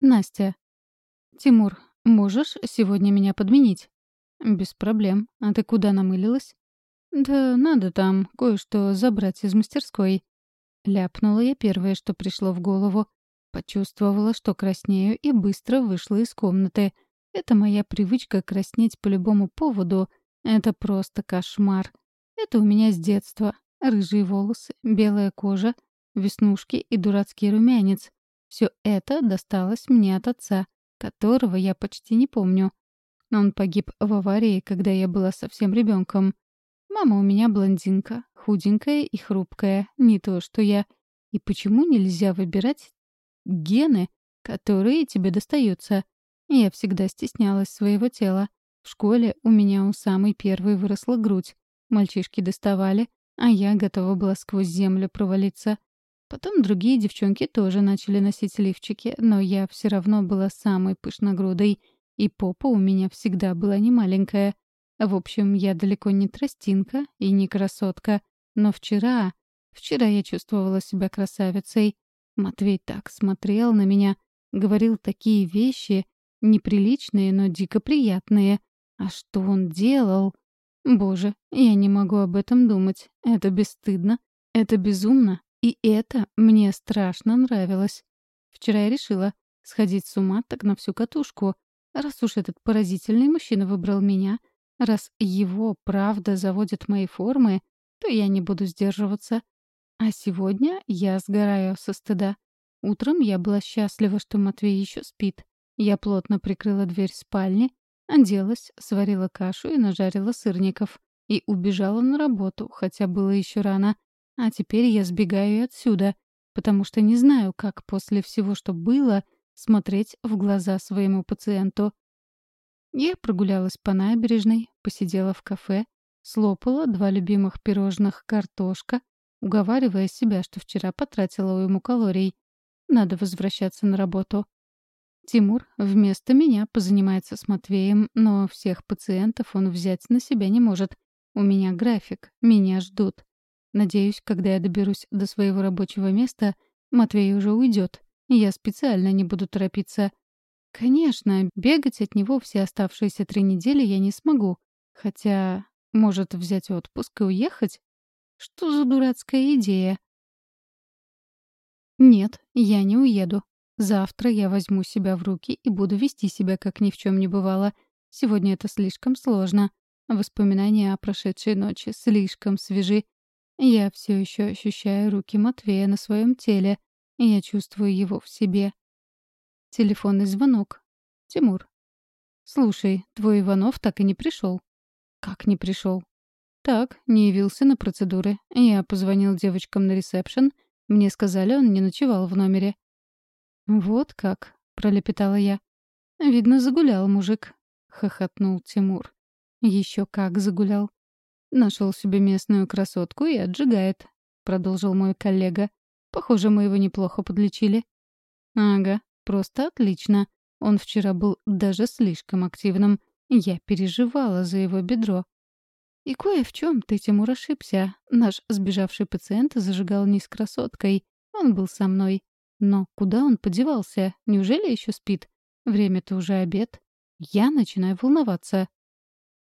Настя. «Тимур, можешь сегодня меня подменить?» «Без проблем. А ты куда намылилась?» «Да надо там кое-что забрать из мастерской». Ляпнула я первое, что пришло в голову. Почувствовала, что краснею, и быстро вышла из комнаты. Это моя привычка краснеть по любому поводу. Это просто кошмар. Это у меня с детства. Рыжие волосы, белая кожа, веснушки и дурацкий румянец. Все это досталось мне от отца, которого я почти не помню. Он погиб в аварии, когда я была совсем ребенком. Мама у меня блондинка, худенькая и хрупкая, не то что я. И почему нельзя выбирать гены, которые тебе достаются? Я всегда стеснялась своего тела. В школе у меня у самой первой выросла грудь. Мальчишки доставали, а я готова была сквозь землю провалиться. Потом другие девчонки тоже начали носить лифчики, но я все равно была самой пышногрудой, и попа у меня всегда была не маленькая. В общем, я далеко не тростинка и не красотка. Но вчера... Вчера я чувствовала себя красавицей. Матвей так смотрел на меня, говорил такие вещи, неприличные, но дико приятные. А что он делал? Боже, я не могу об этом думать. Это бесстыдно. Это безумно. И это мне страшно нравилось. Вчера я решила сходить с ума так на всю катушку. Раз уж этот поразительный мужчина выбрал меня, раз его правда заводит мои формы, то я не буду сдерживаться. А сегодня я сгораю со стыда. Утром я была счастлива, что Матвей еще спит. Я плотно прикрыла дверь спальни, оделась, сварила кашу и нажарила сырников. И убежала на работу, хотя было еще рано. А теперь я сбегаю отсюда, потому что не знаю, как после всего, что было, смотреть в глаза своему пациенту. Я прогулялась по набережной, посидела в кафе, слопала два любимых пирожных картошка, уговаривая себя, что вчера потратила уйму калорий. Надо возвращаться на работу. Тимур вместо меня позанимается с Матвеем, но всех пациентов он взять на себя не может. У меня график, меня ждут. Надеюсь, когда я доберусь до своего рабочего места, Матвей уже уйдет. Я специально не буду торопиться. Конечно, бегать от него все оставшиеся три недели я не смогу. Хотя, может, взять отпуск и уехать? Что за дурацкая идея? Нет, я не уеду. Завтра я возьму себя в руки и буду вести себя, как ни в чем не бывало. Сегодня это слишком сложно. Воспоминания о прошедшей ночи слишком свежи. Я все еще ощущаю руки Матвея на своем теле. Я чувствую его в себе. Телефонный звонок. Тимур. «Слушай, твой Иванов так и не пришел. «Как не пришел? «Так, не явился на процедуры. Я позвонил девочкам на ресепшн. Мне сказали, он не ночевал в номере». «Вот как», — пролепетала я. «Видно, загулял мужик», — хохотнул Тимур. Еще как загулял. Нашел себе местную красотку и отжигает», — продолжил мой коллега. «Похоже, мы его неплохо подлечили». «Ага, просто отлично. Он вчера был даже слишком активным. Я переживала за его бедро». «И кое в чем ты, Тимур, ошибся. Наш сбежавший пациент зажигал не с красоткой. Он был со мной. Но куда он подевался? Неужели еще спит? Время-то уже обед. Я начинаю волноваться».